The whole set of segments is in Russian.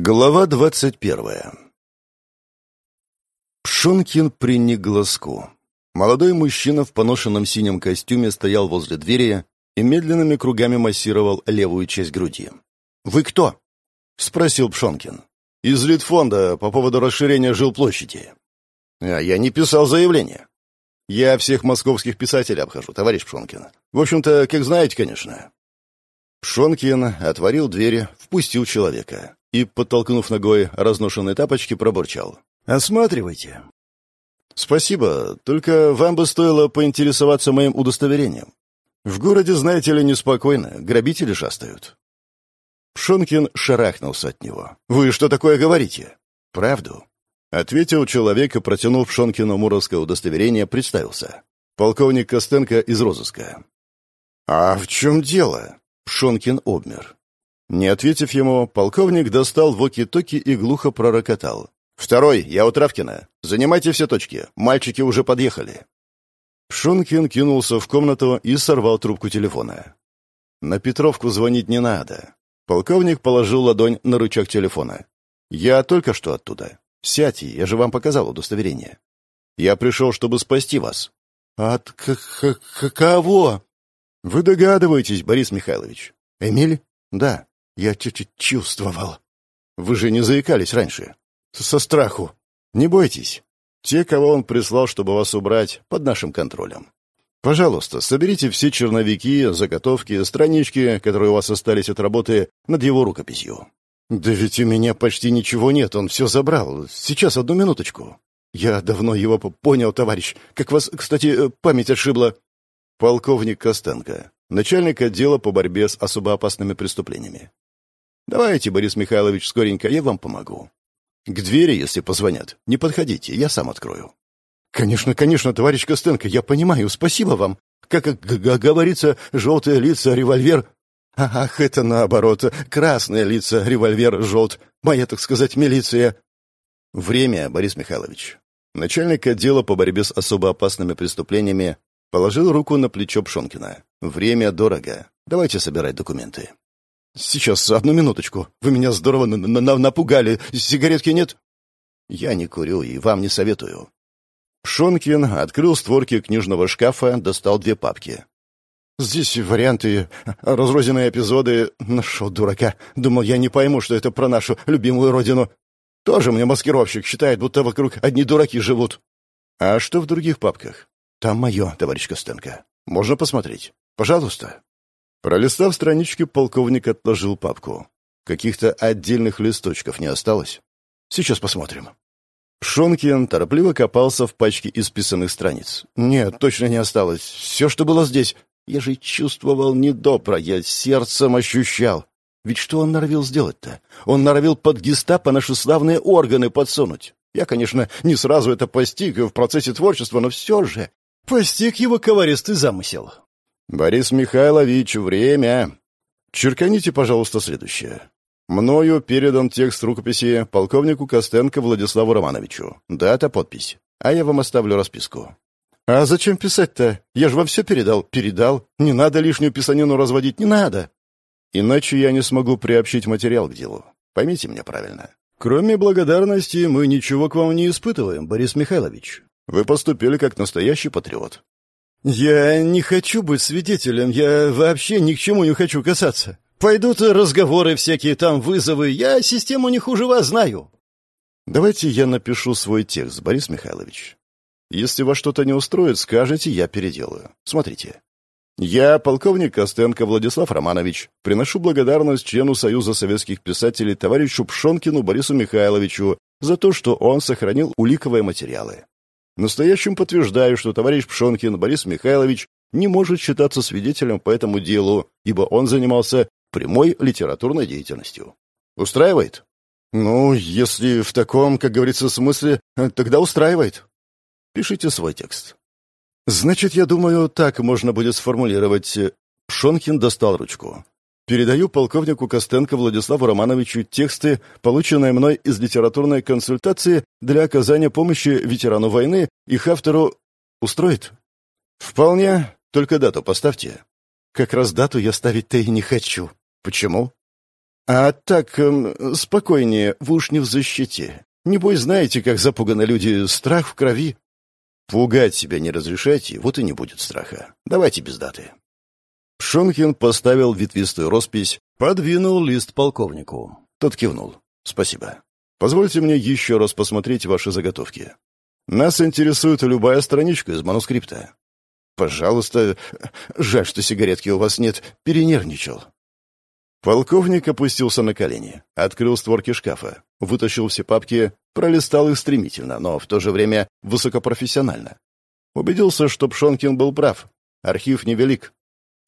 Глава двадцать первая Пшонкин приник глазку. Молодой мужчина в поношенном синем костюме стоял возле двери и медленными кругами массировал левую часть груди. «Вы кто?» — спросил Пшонкин. «Из Литфонда по поводу расширения жилплощади». «А я не писал заявление. Я всех московских писателей обхожу, товарищ Пшонкин. В общем-то, как знаете, конечно». Пшонкин отворил двери, впустил человека и, подтолкнув ногой разношенные тапочки, пробурчал. «Осматривайте». «Спасибо, только вам бы стоило поинтересоваться моим удостоверением. В городе, знаете ли, неспокойно, грабители шастают». Пшонкин шарахнулся от него. «Вы что такое говорите?» «Правду». Ответил человек и, протянув Пшонкину муровское удостоверение, представился. «Полковник Костенко из розыска». «А в чем дело?» Пшонкин обмер. Не ответив ему, полковник достал воки-токи и глухо пророкотал. «Второй, я у Травкина. Занимайте все точки. Мальчики уже подъехали». Шункин кинулся в комнату и сорвал трубку телефона. «На Петровку звонить не надо». Полковник положил ладонь на рычаг телефона. «Я только что оттуда. Сядьте, я же вам показал удостоверение. Я пришел, чтобы спасти вас». «От к к кого?» «Вы догадываетесь, Борис Михайлович». «Эмиль?» «Да». Я чувствовал. Вы же не заикались раньше. Со страху. Не бойтесь. Те, кого он прислал, чтобы вас убрать, под нашим контролем. Пожалуйста, соберите все черновики, заготовки, странички, которые у вас остались от работы над его рукописью. Да ведь у меня почти ничего нет, он все забрал. Сейчас, одну минуточку. Я давно его понял, товарищ. Как вас, кстати, память отшибла. Полковник Костенко, начальник отдела по борьбе с особо опасными преступлениями. Давайте, Борис Михайлович, скоренько, я вам помогу. К двери, если позвонят, не подходите, я сам открою. Конечно, конечно, товарищ Костенко, я понимаю, спасибо вам. Как, говорится, желтые лица, револьвер. Ах, это наоборот, красные лица, револьвер, желт. Моя, так сказать, милиция. Время, Борис Михайлович. Начальник отдела по борьбе с особо опасными преступлениями положил руку на плечо Пшонкина. Время дорого. Давайте собирать документы. «Сейчас, одну минуточку. Вы меня здорово напугали. Сигаретки нет?» «Я не курю и вам не советую». Шонкин открыл створки книжного шкафа, достал две папки. «Здесь варианты, разрозненные эпизоды. Нашел дурака. Думал, я не пойму, что это про нашу любимую родину. Тоже мне маскировщик считает, будто вокруг одни дураки живут». «А что в других папках?» «Там мое, товарищ Костенко. Можно посмотреть? Пожалуйста». Пролистав странички, полковник отложил папку. Каких-то отдельных листочков не осталось. Сейчас посмотрим. Шонкин торопливо копался в пачке исписанных страниц. «Нет, точно не осталось. Все, что было здесь. Я же чувствовал недоброе, сердцем ощущал. Ведь что он норовил сделать-то? Он норовил под гестапо наши славные органы подсунуть. Я, конечно, не сразу это постиг в процессе творчества, но все же постиг его коваристый замысел. «Борис Михайлович, время!» «Черканите, пожалуйста, следующее. Мною передан текст рукописи полковнику Костенко Владиславу Романовичу. Дата, подпись. А я вам оставлю расписку». «А зачем писать-то? Я же вам все передал». «Передал. Не надо лишнюю писанину разводить, не надо». «Иначе я не смогу приобщить материал к делу. Поймите меня правильно. Кроме благодарности мы ничего к вам не испытываем, Борис Михайлович. Вы поступили как настоящий патриот. «Я не хочу быть свидетелем, я вообще ни к чему не хочу касаться. Пойдут разговоры всякие, там вызовы, я систему не хуже вас знаю». «Давайте я напишу свой текст, Борис Михайлович. Если вас что-то не устроит, скажите, я переделаю. Смотрите. Я, полковник Костенко Владислав Романович, приношу благодарность члену Союза советских писателей товарищу Пшонкину Борису Михайловичу за то, что он сохранил уликовые материалы. Настоящим подтверждаю, что товарищ Пшонкин Борис Михайлович не может считаться свидетелем по этому делу, ибо он занимался прямой литературной деятельностью. Устраивает? Ну, если в таком, как говорится, смысле, тогда устраивает. Пишите свой текст. Значит, я думаю, так можно будет сформулировать. Пшонкин достал ручку. Передаю полковнику Костенко Владиславу Романовичу тексты, полученные мной из литературной консультации для оказания помощи ветерану войны, их автору устроит? Вполне, только дату поставьте. Как раз дату я ставить-то и не хочу. Почему? «А так, эм, спокойнее, вы уж не в защите. Небось, знаете, как запуганы люди, страх в крови». «Пугать себя не разрешайте, вот и не будет страха. Давайте без даты». Шонкин поставил ветвистую роспись, подвинул лист полковнику. Тот кивнул. «Спасибо. Позвольте мне еще раз посмотреть ваши заготовки. Нас интересует любая страничка из манускрипта. Пожалуйста, жаль, что сигаретки у вас нет, перенервничал. Полковник опустился на колени, открыл створки шкафа, вытащил все папки, пролистал их стремительно, но в то же время высокопрофессионально. Убедился, что Пшонкин был прав. Архив невелик.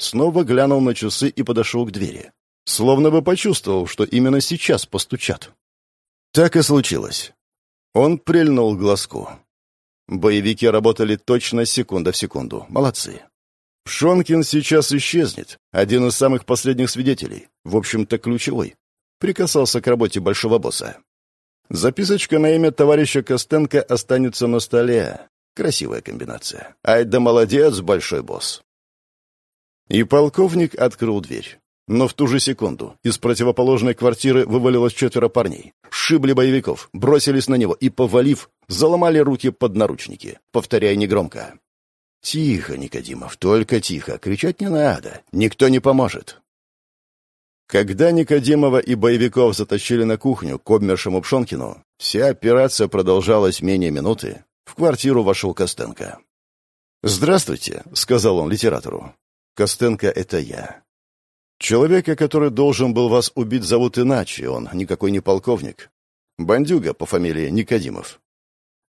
Снова глянул на часы и подошел к двери. Словно бы почувствовал, что именно сейчас постучат. Так и случилось. Он прильнул к глазку. Боевики работали точно секунда в секунду. Молодцы. Шонкин сейчас исчезнет. Один из самых последних свидетелей. В общем-то, ключевой. Прикасался к работе большого босса. Записочка на имя товарища Костенко останется на столе. Красивая комбинация. Ай да молодец, большой босс. И полковник открыл дверь. Но в ту же секунду из противоположной квартиры вывалилось четверо парней. Шибли боевиков, бросились на него и, повалив, заломали руки под наручники, повторяя негромко. «Тихо, Никодимов, только тихо, кричать не надо, никто не поможет». Когда Никодимова и боевиков затащили на кухню к обмершему Пшонкину, вся операция продолжалась менее минуты. В квартиру вошел Костенко. «Здравствуйте», — сказал он литератору. «Костенко — это я. Человека, который должен был вас убить, зовут иначе, он никакой не полковник. Бандюга по фамилии Никодимов.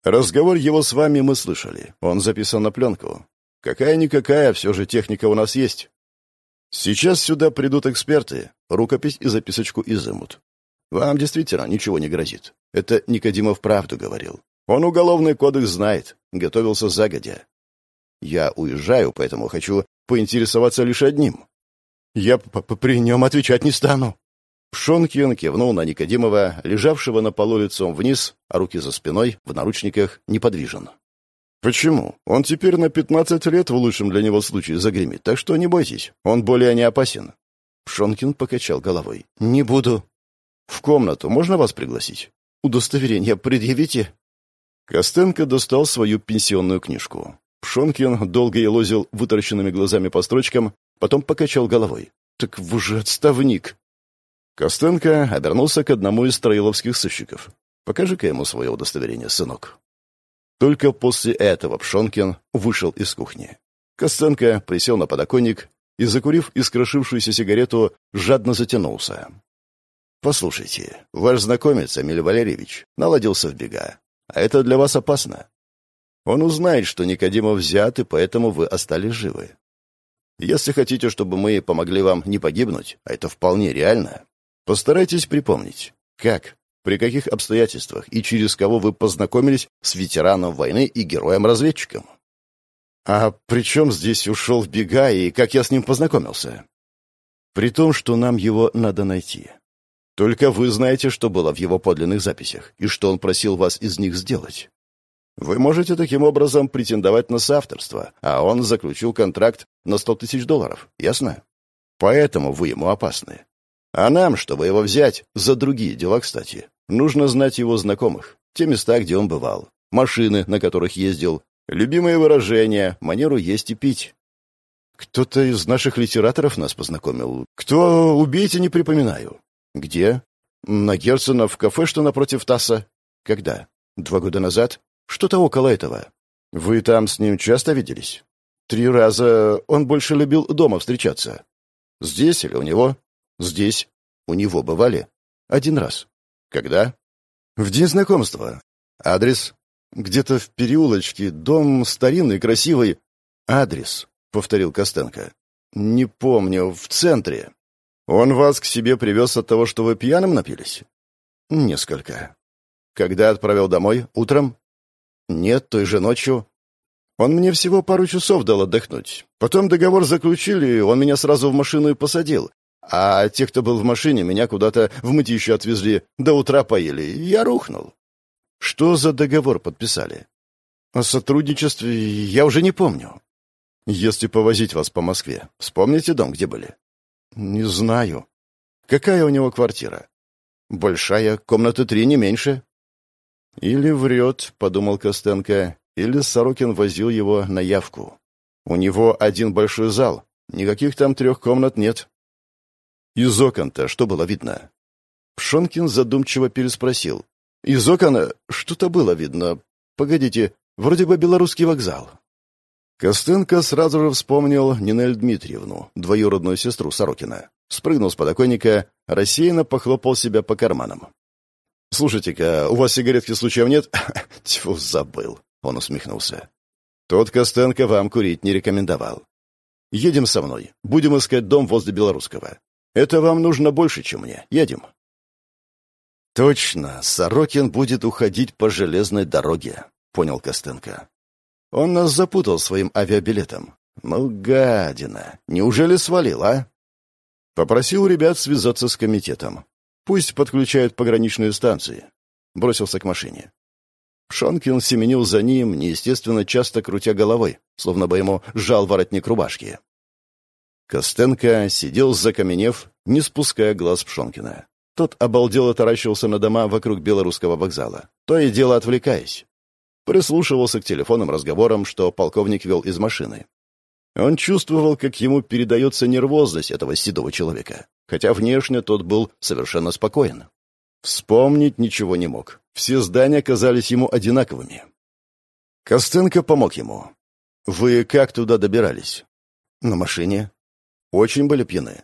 Разговор его с вами мы слышали, он записан на пленку. Какая-никакая, все же техника у нас есть. Сейчас сюда придут эксперты, рукопись и записочку изымут. Вам действительно ничего не грозит. Это Никодимов правду говорил. Он уголовный кодекс знает, готовился загодя. Я уезжаю, поэтому хочу поинтересоваться лишь одним. Я при нем отвечать не стану». Пшонкин кивнул на Никодимова, лежавшего на полу лицом вниз, а руки за спиной, в наручниках, неподвижен. «Почему? Он теперь на пятнадцать лет в лучшем для него случае загремит, так что не бойтесь, он более не опасен». Пшонкин покачал головой. «Не буду». «В комнату можно вас пригласить? Удостоверение предъявите?» Костенко достал свою пенсионную книжку. Пшонкин долго елозил вытаращенными глазами по строчкам, Потом покачал головой. «Так вы же отставник!» Костенко обернулся к одному из троиловских сыщиков. «Покажи-ка ему свое удостоверение, сынок». Только после этого Пшонкин вышел из кухни. Костенко присел на подоконник и, закурив искрошившуюся сигарету, жадно затянулся. «Послушайте, ваш знакомец, Эмиль Валерьевич, наладился в бега. А это для вас опасно. Он узнает, что Никодимов взят, и поэтому вы остались живы. Если хотите, чтобы мы помогли вам не погибнуть, а это вполне реально, постарайтесь припомнить, как, при каких обстоятельствах и через кого вы познакомились с ветераном войны и героем-разведчиком. А при чем здесь ушел в бега и как я с ним познакомился? При том, что нам его надо найти. Только вы знаете, что было в его подлинных записях и что он просил вас из них сделать. Вы можете таким образом претендовать на соавторство, а он заключил контракт на сто тысяч долларов, ясно? Поэтому вы ему опасны. А нам, чтобы его взять, за другие дела, кстати, нужно знать его знакомых, те места, где он бывал, машины, на которых ездил, любимые выражения, манеру есть и пить. Кто-то из наших литераторов нас познакомил. Кто, убейте, не припоминаю. Где? На Герцена в кафе, что напротив Тасса. Когда? Два года назад? Что-то около этого. Вы там с ним часто виделись? Три раза он больше любил дома встречаться. Здесь или у него? Здесь. У него бывали? Один раз. Когда? В день знакомства. Адрес? Где-то в переулочке. Дом старинный, красивый. Адрес, повторил Костенко. Не помню, в центре. Он вас к себе привез от того, что вы пьяным напились? Несколько. Когда отправил домой? Утром? Нет, той же ночью. Он мне всего пару часов дал отдохнуть. Потом договор заключили, он меня сразу в машину и посадил. А те, кто был в машине, меня куда-то в мытищу отвезли, до утра поели. Я рухнул. Что за договор подписали? О сотрудничестве я уже не помню. Если повозить вас по Москве, вспомните дом, где были? Не знаю. Какая у него квартира? Большая, комната три, не меньше. Или врет, подумал Костенко, или Сорокин возил его на явку. У него один большой зал, никаких там трех комнат нет. Из окон-то что было видно? Пшонкин задумчиво переспросил. Из окон что-то было видно. Погодите, вроде бы белорусский вокзал. Костенко сразу же вспомнил Нинель Дмитриевну, двоюродную сестру Сорокина. Спрыгнул с подоконника, рассеянно похлопал себя по карманам. «Слушайте-ка, у вас сигаретки случаем нет?» «Тьфу, забыл», — он усмехнулся. «Тот Костенко вам курить не рекомендовал. Едем со мной. Будем искать дом возле Белорусского. Это вам нужно больше, чем мне. Едем». «Точно, Сорокин будет уходить по железной дороге», — понял Костенко. Он нас запутал своим авиабилетом. Ну, гадина. Неужели свалил, а? Попросил ребят связаться с комитетом. Пусть подключают пограничные станции. Бросился к машине. Шонкин семенил за ним, неестественно часто крутя головой, словно бы ему жал воротник рубашки. Костенко сидел, закаменев, не спуская глаз Пшонкина. Тот обалдело таращился на дома вокруг белорусского вокзала, то и дело отвлекаясь прислушивался к телефонным разговорам, что полковник вел из машины. Он чувствовал, как ему передается нервозность этого седого человека, хотя внешне тот был совершенно спокоен. Вспомнить ничего не мог. Все здания казались ему одинаковыми. Костенко помог ему. «Вы как туда добирались?» «На машине». «Очень были пьяны».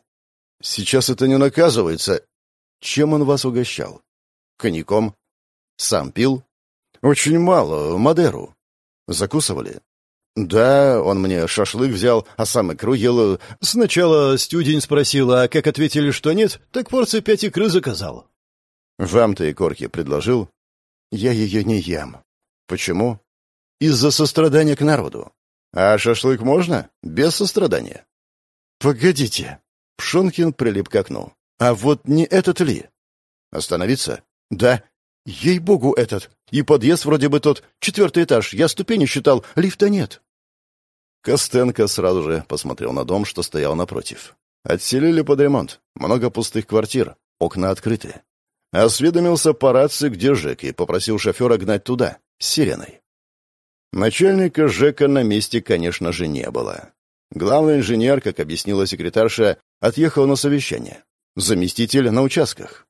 «Сейчас это не наказывается». «Чем он вас угощал?» «Коньяком». «Сам пил?» «Очень мало. Мадеру». «Закусывали?» «Да, он мне шашлык взял, а сам икру ел. Сначала стюдень спросил, а как ответили, что нет, так порции пять икры заказал». «Вам-то икорки предложил?» «Я ее не ем». «Почему?» «Из-за сострадания к народу». «А шашлык можно? Без сострадания?» «Погодите». Пшонкин прилип к окну. «А вот не этот ли?» «Остановиться?» «Да. Ей-богу, этот. И подъезд вроде бы тот, четвертый этаж. Я ступени считал, лифта нет. Костенко сразу же посмотрел на дом, что стоял напротив. Отселили под ремонт. Много пустых квартир. Окна открыты. Осведомился по рации, где Жек, и попросил шофера гнать туда, с сиреной. Начальника Жека на месте, конечно же, не было. Главный инженер, как объяснила секретарша, отъехал на совещание. Заместитель на участках.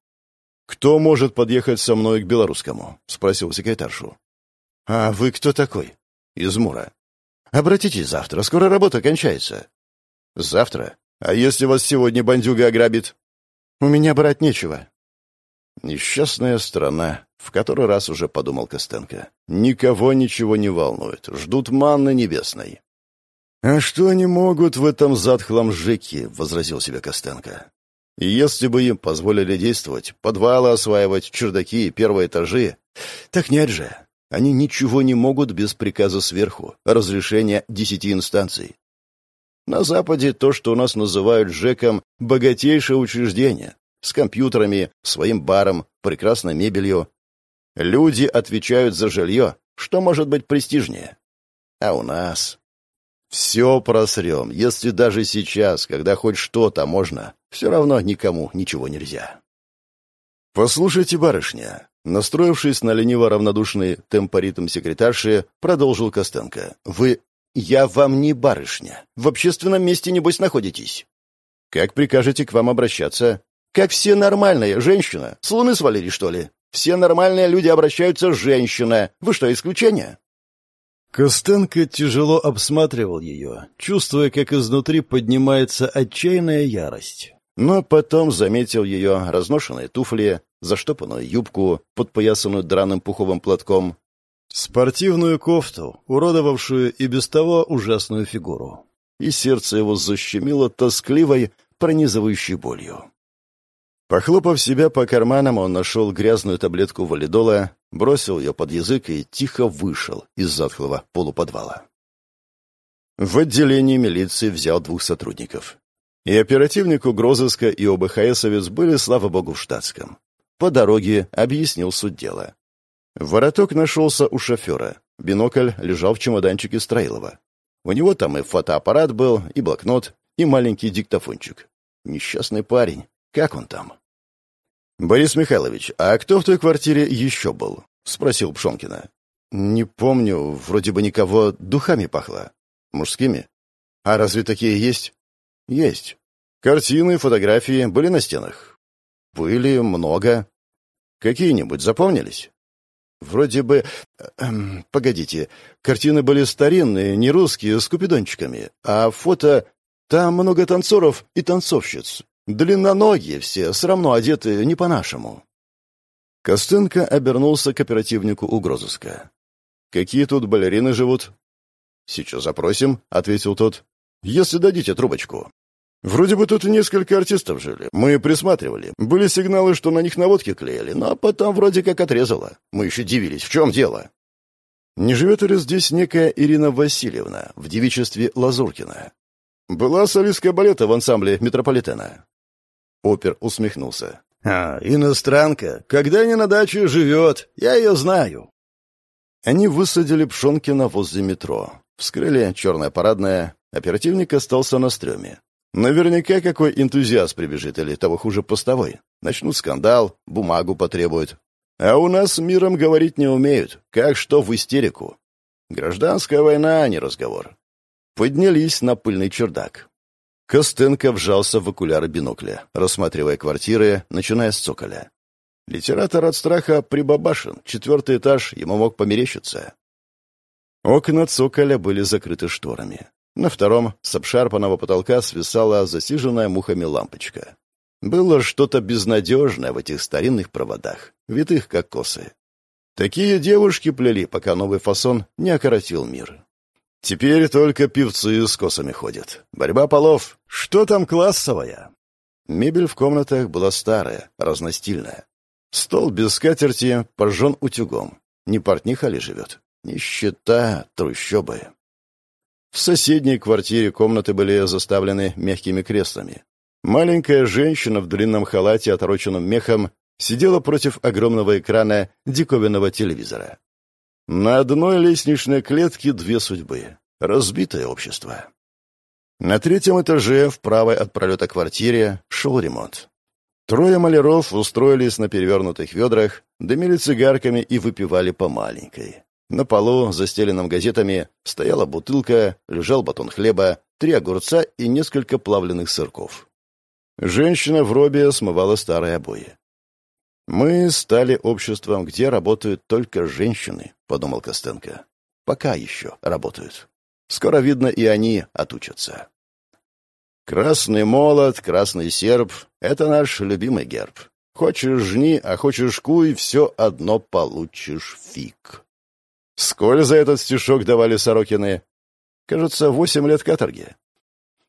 «Кто может подъехать со мной к белорусскому?» — спросил секретаршу. «А вы кто такой?» «Из Мура». «Обратитесь завтра, скоро работа кончается». «Завтра? А если вас сегодня бандюга ограбит?» «У меня брать нечего». «Несчастная страна», — в который раз уже подумал Костенко. «Никого ничего не волнует. Ждут манны небесной». «А что они могут в этом затхлом жеке?» — возразил себе Костенко. И если бы им позволили действовать, подвалы осваивать, чердаки, первые этажи... Так нет же. Они ничего не могут без приказа сверху, разрешения десяти инстанций. На Западе то, что у нас называют ЖЭКом, богатейшее учреждение. С компьютерами, своим баром, прекрасной мебелью. Люди отвечают за жилье. Что может быть престижнее? А у нас... Все просрем, если даже сейчас, когда хоть что-то можно, все равно никому ничего нельзя. «Послушайте, барышня», настроившись на лениво-равнодушный темпоритм секретарши, продолжил Костенко. «Вы... Я вам не барышня. В общественном месте, небось, находитесь. Как прикажете к вам обращаться? Как все нормальные, женщина. С луны свалили, что ли? Все нормальные люди обращаются женщина. Вы что, исключение?» Костенко тяжело обсматривал ее, чувствуя, как изнутри поднимается отчаянная ярость. Но потом заметил ее разношенные туфли, заштопанную юбку, подпоясанную драным пуховым платком, спортивную кофту, уродовавшую и без того ужасную фигуру. И сердце его защемило тоскливой, пронизывающей болью. Похлопав себя по карманам, он нашел грязную таблетку валидола, бросил ее под язык и тихо вышел из затхлого полуподвала. В отделении милиции взял двух сотрудников. И оперативник угрозыска, и ОБХСовец были, слава богу, в штатском. По дороге объяснил суть дела. Вороток нашелся у шофера. Бинокль лежал в чемоданчике Строилова. У него там и фотоаппарат был, и блокнот, и маленький диктофончик. Несчастный парень. Как он там? «Борис Михайлович, а кто в той квартире еще был?» — спросил Пшонкина. «Не помню. Вроде бы никого духами пахло. Мужскими? А разве такие есть?» «Есть. Картины, фотографии были на стенах?» «Были много. Какие-нибудь запомнились?» «Вроде бы... Эм, погодите. Картины были старинные, не русские, с купидончиками. А фото... Там много танцоров и танцовщиц. Длинноногие все, все равно одеты не по-нашему». Костенко обернулся к оперативнику угрозыска. «Какие тут балерины живут?» «Сейчас запросим», — ответил тот. «Если дадите трубочку». «Вроде бы тут несколько артистов жили. Мы присматривали. Были сигналы, что на них наводки клеили, но потом вроде как отрезало. Мы еще дивились, в чем дело?» «Не живет ли здесь некая Ирина Васильевна в девичестве Лазуркина?» «Была солистка балета в ансамбле Метрополитена». Опер усмехнулся. «А, иностранка. Когда не на даче живет. Я ее знаю». Они высадили Пшонкина возле метро. Вскрыли черное парадное. Оперативник остался на стреме. Наверняка какой энтузиаст прибежит, или того хуже постовой. Начнут скандал, бумагу потребуют. А у нас миром говорить не умеют. Как что в истерику. Гражданская война, а не разговор. Поднялись на пыльный чердак. Костенко вжался в окуляры бинокля, рассматривая квартиры, начиная с цоколя. Литератор от страха прибабашен, четвертый этаж ему мог померещиться. Окна цоколя были закрыты шторами. На втором с обшарпанного потолка свисала засиженная мухами лампочка. Было что-то безнадежное в этих старинных проводах, витых как косы. Такие девушки плели, пока новый фасон не окоротил мир. Теперь только певцы с косами ходят. Борьба полов. Что там классовая? Мебель в комнатах была старая, разностильная. Стол без скатерти пожжен утюгом. Не портниха ли живет? Нищета, трущобы. В соседней квартире комнаты были заставлены мягкими креслами. Маленькая женщина в длинном халате, отороченном мехом, сидела против огромного экрана диковинного телевизора. На одной лестничной клетке две судьбы. Разбитое общество. На третьем этаже, в правой от пролета квартире, шел ремонт. Трое маляров устроились на перевернутых ведрах, дымили цигарками и выпивали по маленькой. На полу, застеленном газетами, стояла бутылка, лежал батон хлеба, три огурца и несколько плавленых сырков. Женщина в робе смывала старые обои. «Мы стали обществом, где работают только женщины», — подумал Костенко. «Пока еще работают. Скоро, видно, и они отучатся». «Красный молот, красный серп — это наш любимый герб. Хочешь жни, а хочешь куй, все одно получишь фиг». Сколь за этот стишок давали Сорокины? Кажется, восемь лет каторги.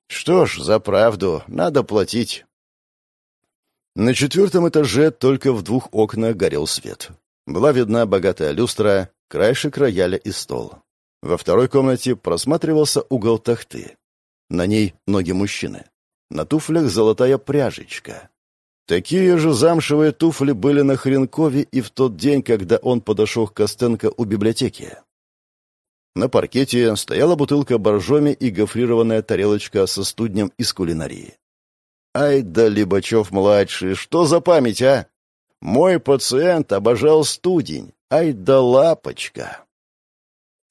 Что ж, за правду надо платить. На четвертом этаже только в двух окнах горел свет. Была видна богатая люстра, краешек рояля и стол. Во второй комнате просматривался угол тахты. На ней ноги мужчины. На туфлях золотая пряжечка. Такие же замшевые туфли были на Хренкове и в тот день, когда он подошел к Костенко у библиотеки. На паркете стояла бутылка боржоми и гофрированная тарелочка со студнем из кулинарии. Ай да Либачев-младший, что за память, а? Мой пациент обожал студень. Ай да лапочка.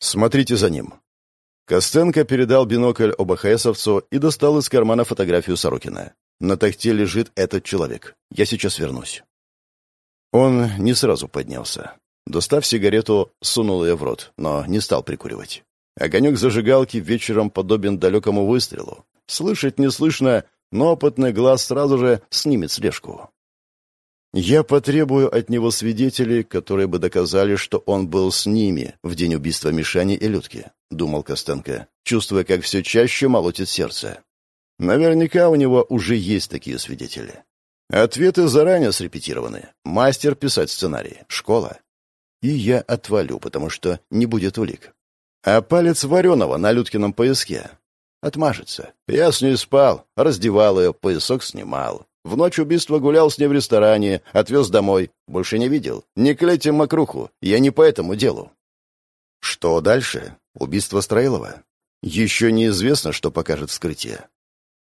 Смотрите за ним. Костенко передал бинокль ОБХСовцу и достал из кармана фотографию Сорокина. На тахте лежит этот человек. Я сейчас вернусь. Он не сразу поднялся. Достав сигарету, сунул ее в рот, но не стал прикуривать. Огонек зажигалки вечером подобен далекому выстрелу. Слышать не слышно, но опытный глаз сразу же снимет слежку. «Я потребую от него свидетелей, которые бы доказали, что он был с ними в день убийства Мишани и Людки», — думал Костенко, чувствуя, как все чаще молотит сердце. «Наверняка у него уже есть такие свидетели. Ответы заранее срепетированы. Мастер писать сценарий. Школа. И я отвалю, потому что не будет улик. А палец вареного на Людкином пояске Отмажется. Я с ней спал, раздевал ее, поясок снимал. В ночь убийства гулял с ней в ресторане, отвез домой. Больше не видел. Не клейте мокруху. Я не по этому делу. Что дальше? Убийство Строилова? Еще неизвестно, что покажет вскрытие.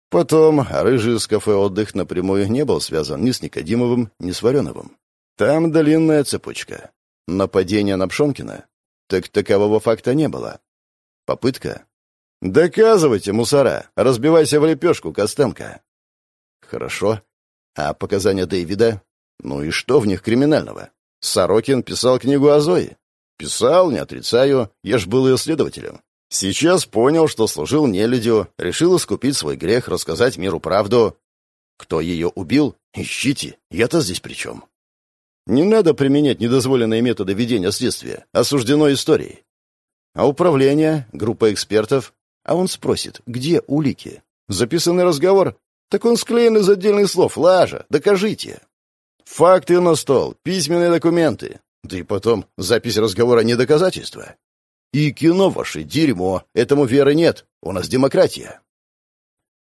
Потом рыжий из кафе «Отдых» напрямую не был связан ни с Никодимовым, ни с Вареновым. Там длинная цепочка. Нападение на Пшонкина? Так такового факта не было. Попытка? «Доказывайте, мусора! Разбивайся в лепешку, Костенко!» «Хорошо. А показания Дэвида? Ну и что в них криминального? Сорокин писал книгу о Зое. Писал, не отрицаю, я ж был ее следователем. Сейчас понял, что служил нелюдю, решил искупить свой грех, рассказать миру правду. Кто ее убил? Ищите, я-то здесь при чем? Не надо применять недозволенные методы ведения следствия, осуждено историей. А управление, группа экспертов, а он спросит, где улики? Записанный разговор? Так он склеен из отдельных слов, лажа, докажите. Факты на стол, письменные документы. Да и потом, запись разговора не доказательство. И кино ваше дерьмо, этому веры нет, у нас демократия.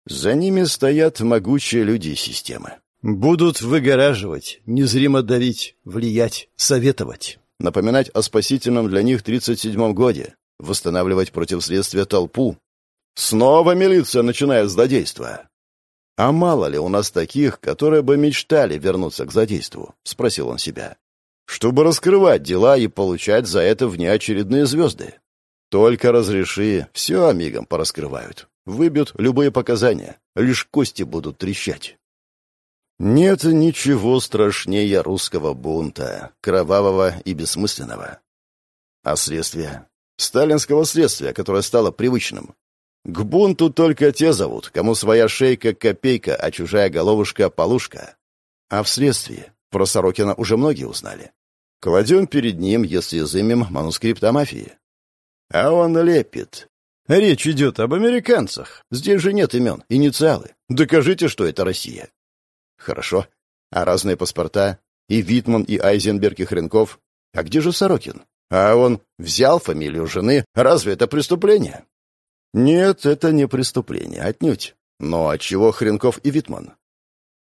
За ними стоят могучие люди системы. Будут выгораживать, незримо давить, влиять, советовать. Напоминать о спасительном для них 37-м годе, восстанавливать против следствия толпу. Снова милиция начинает злодейство. «А мало ли у нас таких, которые бы мечтали вернуться к злодейству?» — спросил он себя чтобы раскрывать дела и получать за это внеочередные звезды. Только разреши, все мигом пораскрывают. Выбьют любые показания, лишь кости будут трещать. Нет ничего страшнее русского бунта, кровавого и бессмысленного. А следствие? Сталинского следствия, которое стало привычным. К бунту только те зовут, кому своя шейка — копейка, а чужая головушка — полушка. А в следствии про Сорокина уже многие узнали. Кладем перед ним, если изымем, манускрипт о мафии. А он лепит. Речь идет об американцах. Здесь же нет имен, инициалы. Докажите, что это Россия. Хорошо. А разные паспорта? И Витман, и Айзенберг, и Хренков? А где же Сорокин? А он взял фамилию жены. Разве это преступление? Нет, это не преступление, отнюдь. Но от чего Хренков и Витман?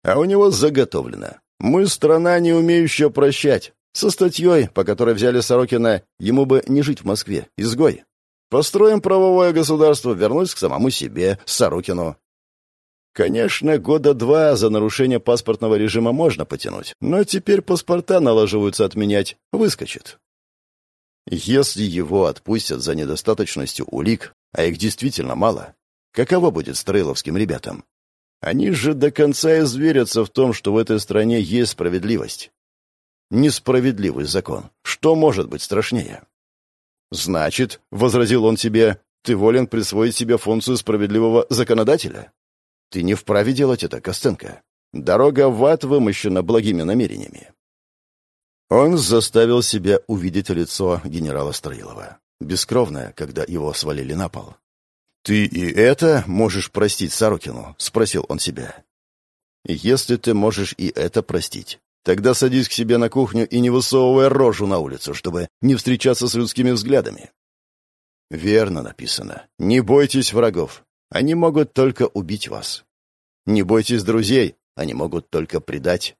А у него заготовлено. Мы страна, не умеющая прощать. Со статьей, по которой взяли Сорокина, ему бы не жить в Москве. Изгой. Построим правовое государство, вернусь к самому себе, Сорокину. Конечно, года два за нарушение паспортного режима можно потянуть, но теперь паспорта налаживаются отменять, выскочит. Если его отпустят за недостаточностью улик, а их действительно мало, каково будет строиловским ребятам? Они же до конца изверятся в том, что в этой стране есть справедливость. Несправедливый закон. Что может быть страшнее? Значит, — возразил он себе, — ты волен присвоить себе функцию справедливого законодателя? Ты не вправе делать это, Костенко. Дорога в ад вымощена благими намерениями. Он заставил себя увидеть лицо генерала Строилова, бескровное, когда его свалили на пол. «Ты и это можешь простить Сорокину?» — спросил он себя. «Если ты можешь и это простить, тогда садись к себе на кухню и не высовывай рожу на улицу, чтобы не встречаться с людскими взглядами». Верно написано. «Не бойтесь врагов. Они могут только убить вас. Не бойтесь друзей. Они могут только предать.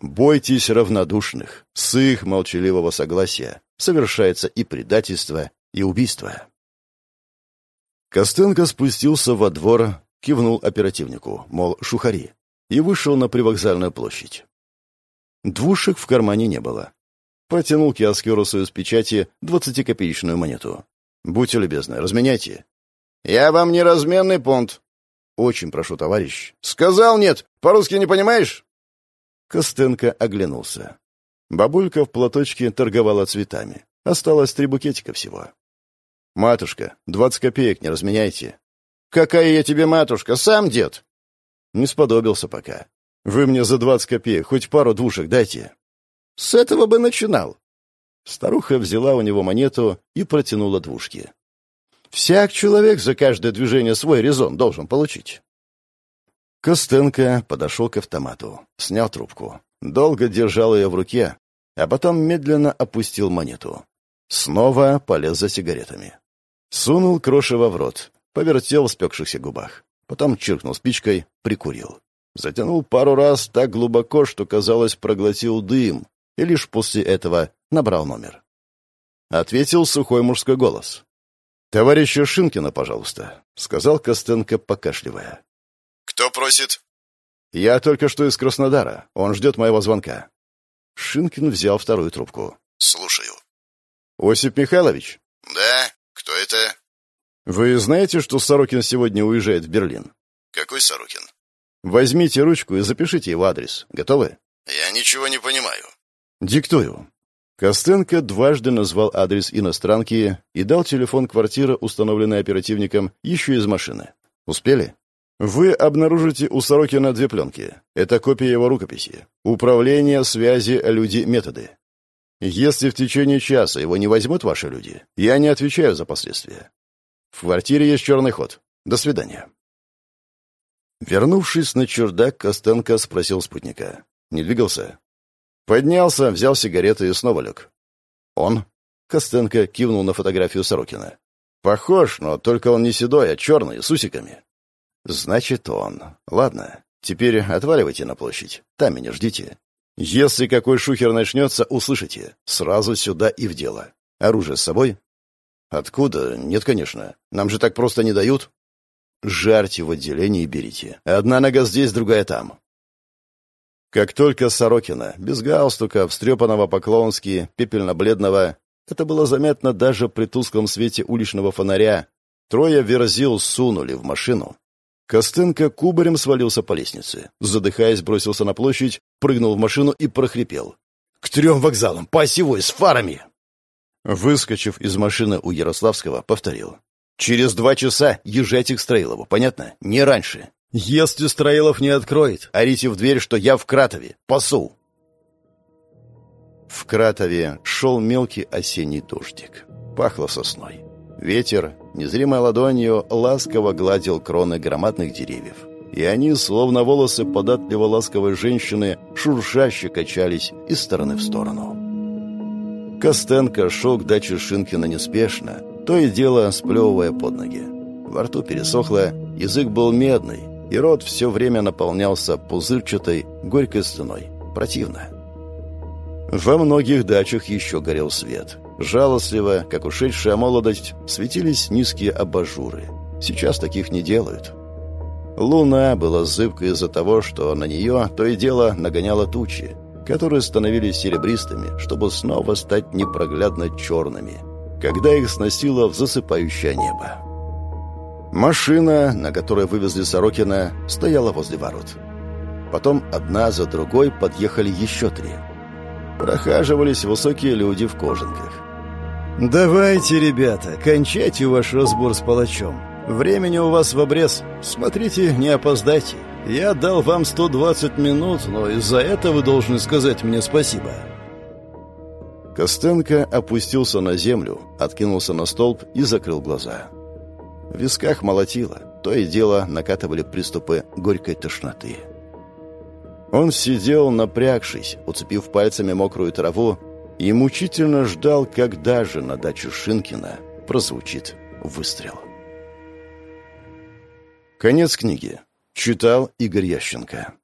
Бойтесь равнодушных. С их молчаливого согласия совершается и предательство, и убийство». Костенко спустился во двор, кивнул оперативнику, мол, шухари, и вышел на привокзальную площадь. Двушек в кармане не было. Протянул киоскеру из печати двадцатикопеечную монету. «Будьте любезны, разменяйте». «Я вам не разменный понт». «Очень прошу, товарищ». «Сказал нет! По-русски не понимаешь?» Костенко оглянулся. Бабулька в платочке торговала цветами. Осталось три букетика всего. «Матушка, двадцать копеек не разменяйте». «Какая я тебе матушка? Сам дед!» «Не сподобился пока. Вы мне за двадцать копеек хоть пару двушек дайте». «С этого бы начинал». Старуха взяла у него монету и протянула двушки. «Всяк человек за каждое движение свой резон должен получить». Костенко подошел к автомату, снял трубку, долго держал ее в руке, а потом медленно опустил монету. Снова полез за сигаретами. Сунул крошево в рот, повертел в спекшихся губах. Потом чиркнул спичкой, прикурил. Затянул пару раз так глубоко, что, казалось, проглотил дым, и лишь после этого набрал номер. Ответил сухой мужской голос. «Товарища Шинкина, пожалуйста», — сказал Костенко, покашливая. Кто просит?» «Я только что из Краснодара. Он ждет моего звонка». Шинкин взял вторую трубку. «Слушаю». «Осип Михайлович?» «Да? Кто это?» «Вы знаете, что Сорокин сегодня уезжает в Берлин?» «Какой Сорокин?» «Возьмите ручку и запишите его адрес. Готовы?» «Я ничего не понимаю». «Диктую». Костенко дважды назвал адрес иностранки и дал телефон квартиры, установленной оперативником, еще из машины. Успели? Вы обнаружите у Сорокина две пленки. Это копия его рукописи. Управление, связи, люди, методы. Если в течение часа его не возьмут ваши люди, я не отвечаю за последствия. В квартире есть черный ход. До свидания. Вернувшись на чердак, Костенко спросил спутника. Не двигался? Поднялся, взял сигареты и снова лег. «Он?» Костенко кивнул на фотографию Сорокина. «Похож, но только он не седой, а черный, с усиками». «Значит, он. Ладно, теперь отваливайте на площадь. Там меня ждите. Если какой шухер начнется, услышите. Сразу сюда и в дело. Оружие с собой?» «Откуда? Нет, конечно. Нам же так просто не дают». «Жарьте в отделении и берите. Одна нога здесь, другая там. Как только Сорокина, без галстука, встрепанного по-клоунски, пепельно-бледного, это было заметно даже при тусклом свете уличного фонаря, трое верзил сунули в машину. Костенко кубарем свалился по лестнице, задыхаясь, бросился на площадь, прыгнул в машину и прохрипел. «К трем вокзалам! По осевой, с фарами!» Выскочив из машины у Ярославского, повторил. «Через два часа езжайте к Строилову, понятно? Не раньше. Если Строилов не откроет, орите в дверь, что я в Кратове, пасу. В Кратове шел мелкий осенний дождик. Пахло сосной. Ветер, незримой ладонью, ласково гладил кроны громадных деревьев. И они, словно волосы податливо ласковой женщины, шуршаще качались из стороны в сторону. Костенко шел к даче Шинкина неспешно, то и дело сплевывая под ноги. Во рту пересохло, язык был медный, и рот все время наполнялся пузырчатой, горькой стеной. Противно. Во многих дачах еще горел свет. Жалостливо, как ушедшая молодость, светились низкие абажуры. Сейчас таких не делают. Луна была зыбкой из-за того, что на нее то и дело нагоняло тучи, которые становились серебристыми, чтобы снова стать непроглядно черными, когда их сносило в засыпающее небо. Машина, на которой вывезли Сорокина, стояла возле ворот. Потом одна за другой подъехали еще три. Прохаживались высокие люди в кожанках. «Давайте, ребята, кончайте ваш разбор с палачом. Времени у вас в обрез. Смотрите, не опоздайте. Я дал вам 120 минут, но из-за этого вы должны сказать мне спасибо». Костенко опустился на землю, откинулся на столб и закрыл глаза. В висках молотило, то и дело накатывали приступы горькой тошноты. Он сидел, напрягшись, уцепив пальцами мокрую траву, и мучительно ждал, когда же на дачу Шинкина прозвучит выстрел. Конец книги. Читал Игорь Ященко.